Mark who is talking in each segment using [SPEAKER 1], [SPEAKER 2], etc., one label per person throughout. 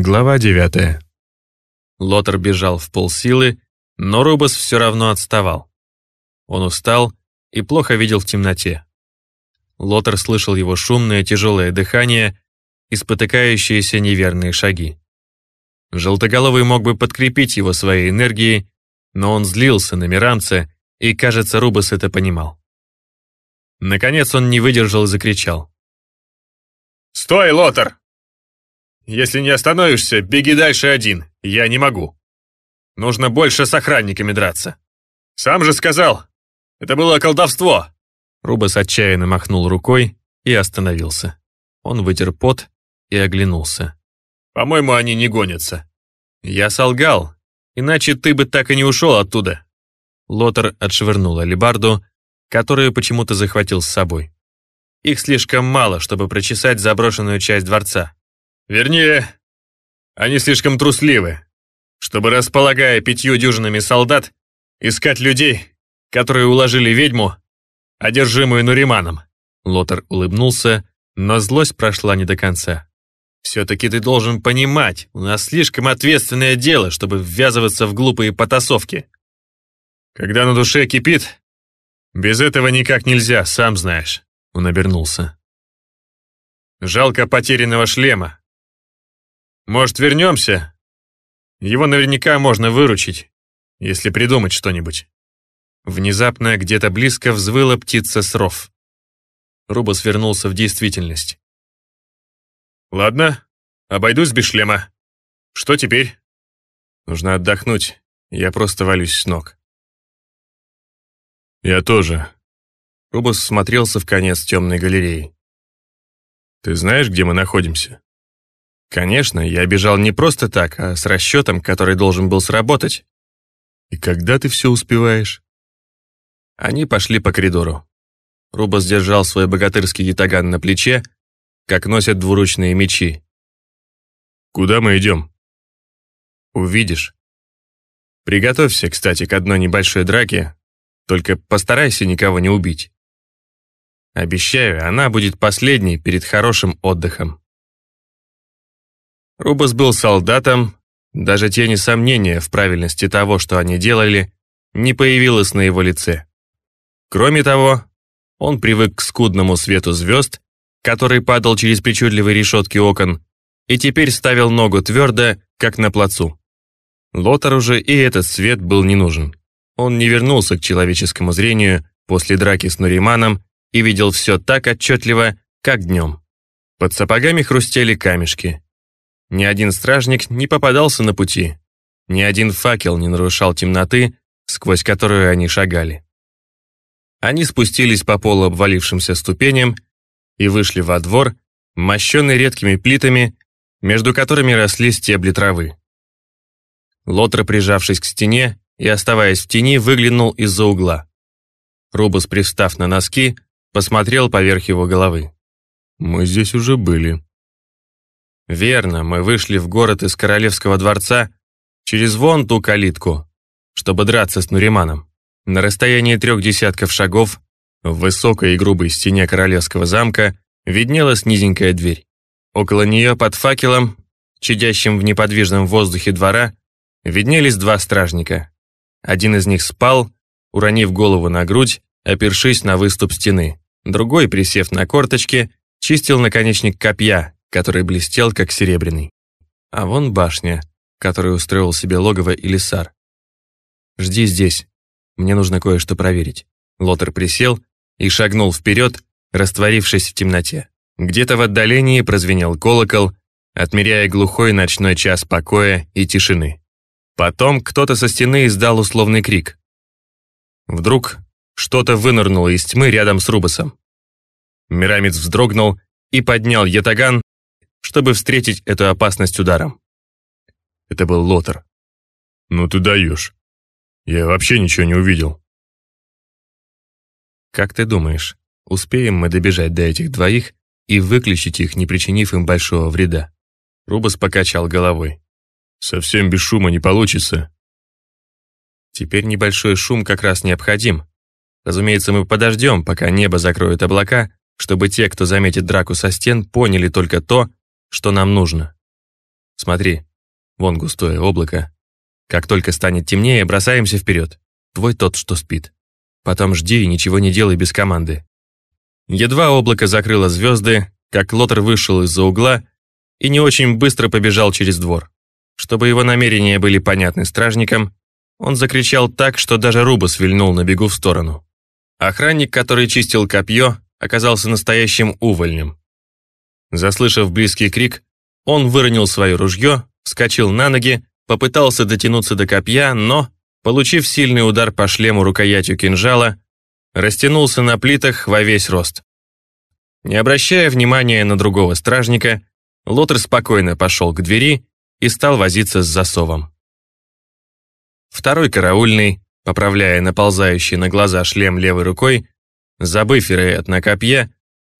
[SPEAKER 1] Глава 9.
[SPEAKER 2] Лотер бежал в полсилы, но Рубас все равно отставал. Он устал и плохо видел в темноте. Лотер слышал его шумное тяжелое дыхание и спотыкающиеся неверные шаги. Желтоголовый мог бы подкрепить его своей энергией, но он злился на Миранца, и, кажется, Рубас это понимал. Наконец он не выдержал и закричал.
[SPEAKER 3] «Стой, Лотер! Если не остановишься, беги дальше один, я не могу. Нужно больше с охранниками драться. Сам же сказал, это было колдовство!»
[SPEAKER 2] Рубас отчаянно махнул рукой и остановился. Он вытер пот и оглянулся.
[SPEAKER 3] «По-моему, они не гонятся».
[SPEAKER 2] «Я солгал, иначе ты бы так и не ушел оттуда». Лотер отшвырнул алебарду, которую почему-то захватил с собой. Их слишком мало, чтобы прочесать заброшенную часть дворца.
[SPEAKER 3] Вернее, они слишком трусливы, чтобы, располагая пятью дюжинами солдат, искать людей, которые уложили ведьму, одержимую Нуриманом.
[SPEAKER 2] Лотер улыбнулся, но злость прошла не до конца. «Все-таки ты должен понимать, у нас слишком ответственное дело, чтобы ввязываться в глупые потасовки».
[SPEAKER 3] «Когда на душе кипит, без этого никак нельзя, сам знаешь», — он обернулся. «Жалко потерянного шлема. Может, вернемся? Его наверняка можно выручить, если придумать что-нибудь».
[SPEAKER 2] Внезапно где-то близко взвыла птица сров. Рубас вернулся в действительность.
[SPEAKER 3] «Ладно, обойдусь без шлема. Что теперь?»
[SPEAKER 1] «Нужно отдохнуть. Я просто валюсь с ног».
[SPEAKER 3] «Я тоже».
[SPEAKER 1] Рубас смотрелся в конец темной галереи.
[SPEAKER 3] «Ты знаешь, где мы находимся?»
[SPEAKER 1] «Конечно, я бежал не просто так, а с расчетом, который должен был сработать».
[SPEAKER 3] «И когда ты все успеваешь?»
[SPEAKER 1] Они пошли по коридору. Рубас держал свой богатырский ятаган на плече, как носят двуручные мечи.
[SPEAKER 3] «Куда мы идем?»
[SPEAKER 1] «Увидишь. Приготовься, кстати, к одной небольшой драке, только постарайся никого не убить. Обещаю, она будет последней перед хорошим отдыхом». Рубас был солдатом, даже тени сомнения в правильности того, что они делали, не появилось на его лице. Кроме того, он привык к скудному свету звезд, который падал через причудливые решетки окон, и теперь ставил ногу твердо, как на плацу. Лотару же и этот свет был не нужен. Он не вернулся к человеческому зрению после драки с Нуриманом и видел все так отчетливо, как днем. Под сапогами хрустели камешки. Ни один стражник не попадался на пути. Ни один факел не нарушал темноты, сквозь которую они шагали. Они спустились по полу обвалившимся ступеням и вышли во двор, мощенный редкими плитами, между которыми росли стебли травы. Лотра, прижавшись к стене и оставаясь в тени, выглянул из-за угла. Рубус, пристав на носки, посмотрел поверх его головы.
[SPEAKER 3] «Мы здесь уже были».
[SPEAKER 1] «Верно, мы вышли в город из Королевского дворца через вон ту калитку, чтобы драться с Нуриманом. На расстоянии трех десятков шагов в высокой и грубой стене королевского замка виднелась низенькая дверь. Около нее под факелом, чадящим в неподвижном воздухе двора, виднелись два стражника. Один из них спал, уронив голову на грудь, опершись на выступ стены. Другой, присев на корточки, чистил наконечник копья, который блестел, как серебряный. А вон башня, которую устроил себе логово Илисар. «Жди здесь», мне нужно кое-что проверить». Лотер присел и шагнул вперед, растворившись в темноте. Где-то в отдалении прозвенел колокол, отмеряя глухой ночной час покоя и тишины. Потом кто-то со стены издал условный крик. Вдруг что-то вынырнуло из тьмы рядом с Рубасом. Мирамец вздрогнул и поднял ятаган, чтобы встретить эту опасность ударом. Это был Лотер.
[SPEAKER 3] «Ну ты даешь. Я вообще ничего не увидел.
[SPEAKER 1] Как ты думаешь, успеем мы добежать до этих двоих и выключить их, не причинив им большого вреда? Рубас покачал головой.
[SPEAKER 3] Совсем без шума не получится.
[SPEAKER 1] Теперь небольшой шум как раз необходим. Разумеется, мы подождем, пока небо закроют облака, чтобы те, кто заметит драку со стен, поняли только то, что нам нужно. Смотри, вон густое облако. Как только станет темнее, бросаемся вперед. Твой тот, что спит. Потом жди и ничего не делай без команды. Едва облако закрыло звезды, как Лотер вышел из-за угла и не очень быстро побежал через двор. Чтобы его намерения были понятны стражникам, он закричал так, что даже Рубас вильнул на бегу в сторону. Охранник, который чистил копье, оказался настоящим увольнем. Заслышав близкий крик, он выронил свое ружье, вскочил на ноги, попытался дотянуться до копья, но, получив сильный удар по шлему рукоятью кинжала, растянулся на плитах во весь рост. Не обращая внимания на другого стражника, Лотер спокойно пошел к двери и стал возиться с засовом. Второй караульный, поправляя наползающий на глаза шлем левой рукой, забыв, вероятно, копье,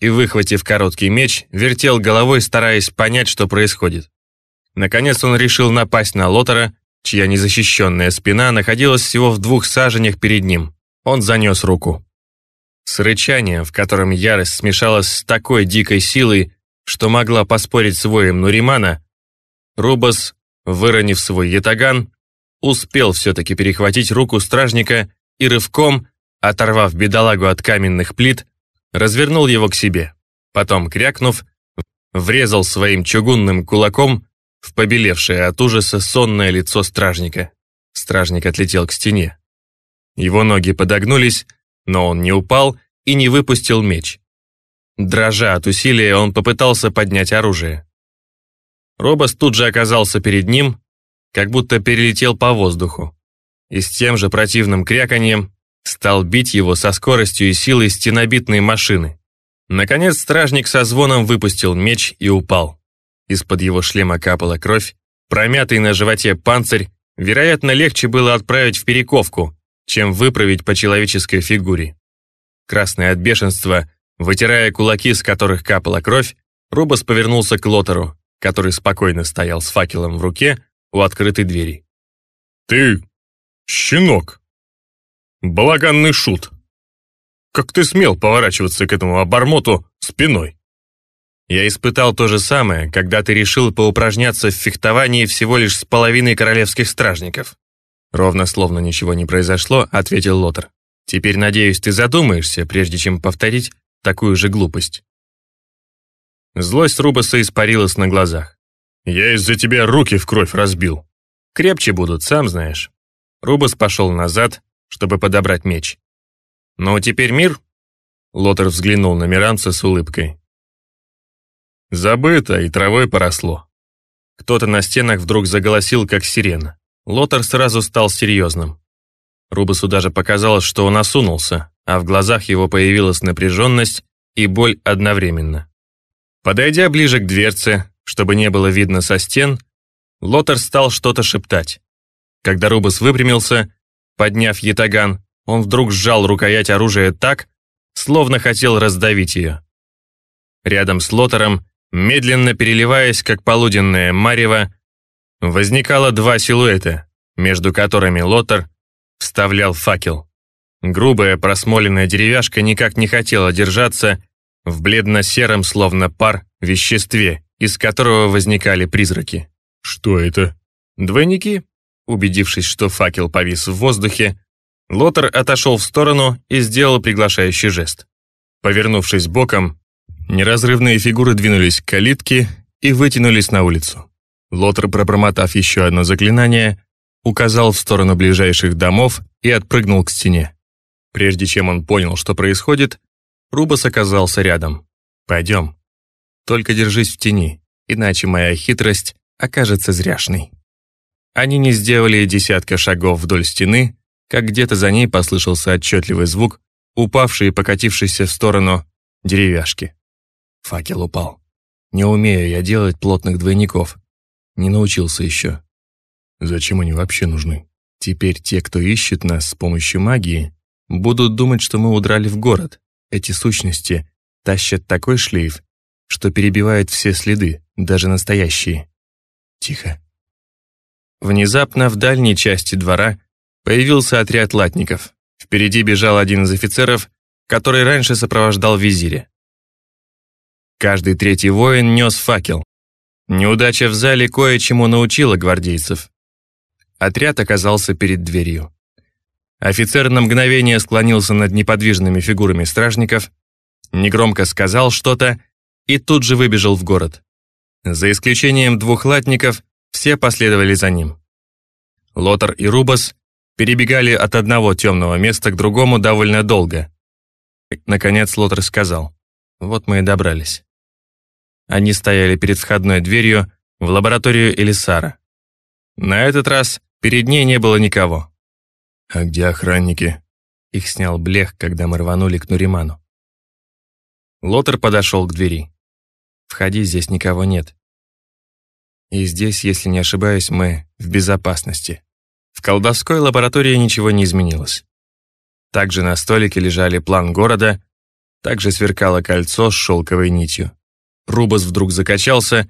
[SPEAKER 1] и, выхватив короткий меч, вертел головой, стараясь понять, что происходит. Наконец он решил напасть на Лотера, чья незащищенная спина находилась всего в двух саженях перед ним. Он занес руку. С рычанием, в котором ярость смешалась с такой дикой силой, что могла поспорить с воем Нуримана, Рубас, выронив свой ятаган, успел все-таки перехватить руку стражника и рывком, оторвав бедолагу от каменных плит, развернул его к себе. Потом, крякнув, врезал своим чугунным кулаком в побелевшее от ужаса сонное лицо стражника. Стражник отлетел к стене. Его ноги подогнулись, но он не упал и не выпустил меч. Дрожа от усилия, он попытался поднять оружие. Робос тут же оказался перед ним, как будто перелетел по воздуху, и с тем же противным кряканьем стал бить его со скоростью и силой стенобитной машины. Наконец стражник со звоном выпустил меч и упал. Из-под его шлема капала кровь, промятый на животе панцирь, вероятно, легче было отправить в перековку, чем выправить по человеческой фигуре. Красный от бешенства, вытирая кулаки, с которых капала кровь, Рубас повернулся к Лотеру, который спокойно стоял с факелом в руке у открытой двери.
[SPEAKER 3] «Ты щенок! Балаганный шут! Как ты смел поворачиваться к этому обормоту спиной?»
[SPEAKER 1] Я испытал то же самое, когда ты решил поупражняться в фехтовании всего лишь с половиной королевских стражников. Ровно словно ничего не произошло, ответил Лотер. Теперь, надеюсь, ты задумаешься, прежде чем повторить такую же глупость. Злость Рубаса испарилась на глазах.
[SPEAKER 3] «Я из-за тебя руки в кровь разбил».
[SPEAKER 1] «Крепче будут, сам знаешь». Рубас пошел назад, чтобы подобрать меч. «Ну, теперь мир?» Лотер взглянул на Миранца с улыбкой.
[SPEAKER 3] Забыто и травой поросло.
[SPEAKER 1] Кто-то на стенах вдруг заголосил, как сирена. Лотер сразу стал серьезным. Рубасу даже показалось, что он осунулся, а в глазах его появилась напряженность и боль одновременно. Подойдя ближе к дверце, чтобы не было видно со стен, Лотер стал что-то шептать. Когда Рубас выпрямился, подняв ятаган, он вдруг сжал рукоять оружия так, словно хотел раздавить ее. Рядом с Лотером, медленно переливаясь, как полуденное марево, возникало два силуэта, между которыми Лотер вставлял факел. Грубая просмоленная деревяшка никак не хотела держаться в бледно-сером, словно пар, веществе, из которого возникали призраки.
[SPEAKER 3] «Что это?»
[SPEAKER 1] «Двойники?» Убедившись, что факел повис в воздухе, Лотер отошел в сторону и сделал приглашающий жест. Повернувшись боком, неразрывные фигуры двинулись к калитке и вытянулись на улицу. Лотер, пробормотав еще одно заклинание, указал в сторону ближайших домов и отпрыгнул к стене. Прежде чем он понял, что происходит, Рубас оказался рядом. «Пойдем. Только держись в тени, иначе моя хитрость окажется зряшной». Они не сделали десятка шагов вдоль стены, как где-то за ней послышался отчетливый звук, упавший и покатившийся в сторону деревяшки. Факел упал. Не умею я делать плотных двойников. Не научился еще. Зачем они вообще нужны? Теперь те, кто ищет нас с помощью магии, будут думать, что мы удрали в город. Эти сущности тащат такой шлейф, что перебивает все следы, даже настоящие. Тихо. Внезапно в дальней части двора появился отряд латников. Впереди бежал один из офицеров, который раньше сопровождал визиря. Каждый третий воин нес факел. Неудача в зале кое-чему научила гвардейцев. Отряд оказался перед дверью. Офицер на мгновение склонился над неподвижными фигурами стражников, негромко сказал что-то и тут же выбежал в город. За исключением двух латников, все последовали за ним. Лотар и Рубас перебегали от одного темного места к другому довольно долго. Наконец Лотар сказал, «Вот мы и добрались». Они стояли перед входной дверью в лабораторию Элисара. На этот раз перед ней не было никого.
[SPEAKER 3] «А где охранники?»
[SPEAKER 1] Их снял Блех, когда мы рванули к Нуриману. Лотер подошел к двери. «Входи, здесь никого нет. И здесь, если не ошибаюсь, мы в безопасности». В колдовской лаборатории ничего не изменилось. Также на столике лежали план города, также сверкало кольцо с шелковой нитью. Рубас вдруг закачался,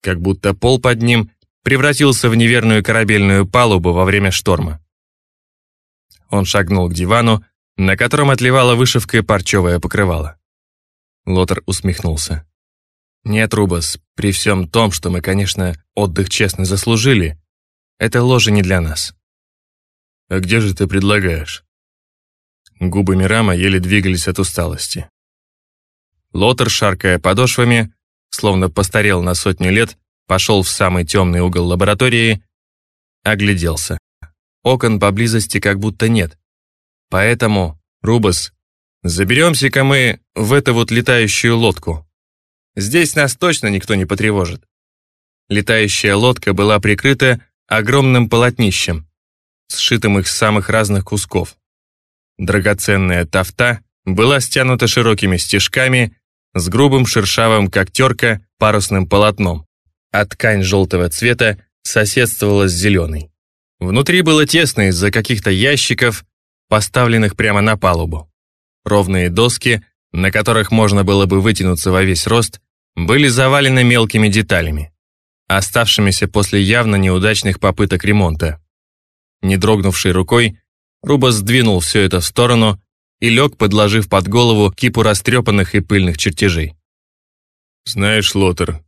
[SPEAKER 1] как будто пол под ним превратился в неверную корабельную палубу во время шторма. Он шагнул к дивану, на котором отливала вышивкой парчевое покрывало. Лотер усмехнулся. «Нет, Рубас, при всем том, что мы, конечно, отдых честно заслужили, это ложа не для нас».
[SPEAKER 3] «А где же ты предлагаешь?» Губы Мирама еле двигались от усталости.
[SPEAKER 1] Лотер, шаркая подошвами, словно постарел на сотню лет, пошел в самый темный угол лаборатории, огляделся. Окон поблизости как будто нет. Поэтому, Рубас, заберемся-ка мы в эту вот летающую лодку. Здесь нас точно никто не потревожит. Летающая лодка была прикрыта огромным полотнищем, сшитым из самых разных кусков. Драгоценная тафта была стянута широкими стежками с грубым шершавым, как терка, парусным полотном, а ткань желтого цвета соседствовала с зеленой. Внутри было тесно из-за каких-то ящиков, поставленных прямо на палубу. Ровные доски, на которых можно было бы вытянуться во весь рост, были завалены мелкими деталями, оставшимися после явно неудачных попыток ремонта. Не дрогнувшей рукой, Руба сдвинул все это в сторону и лег, подложив под голову кипу растрепанных и пыльных чертежей.
[SPEAKER 3] «Знаешь, Лотер,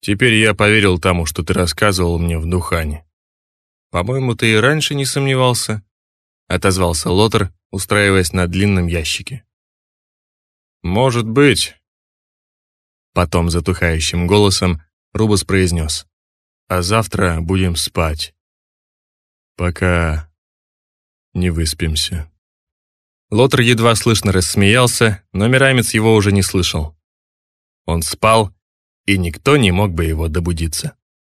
[SPEAKER 3] теперь я поверил тому, что ты рассказывал мне в Духане.
[SPEAKER 1] «По-моему, ты и раньше не сомневался», — отозвался Лотер, устраиваясь на длинном ящике.
[SPEAKER 3] «Может быть».
[SPEAKER 1] Потом затухающим голосом Рубус произнес.
[SPEAKER 3] «А завтра будем спать. Пока не выспимся».
[SPEAKER 1] Лотер едва слышно рассмеялся, но Мирамец его уже не слышал. Он спал, и никто не мог бы его добудиться.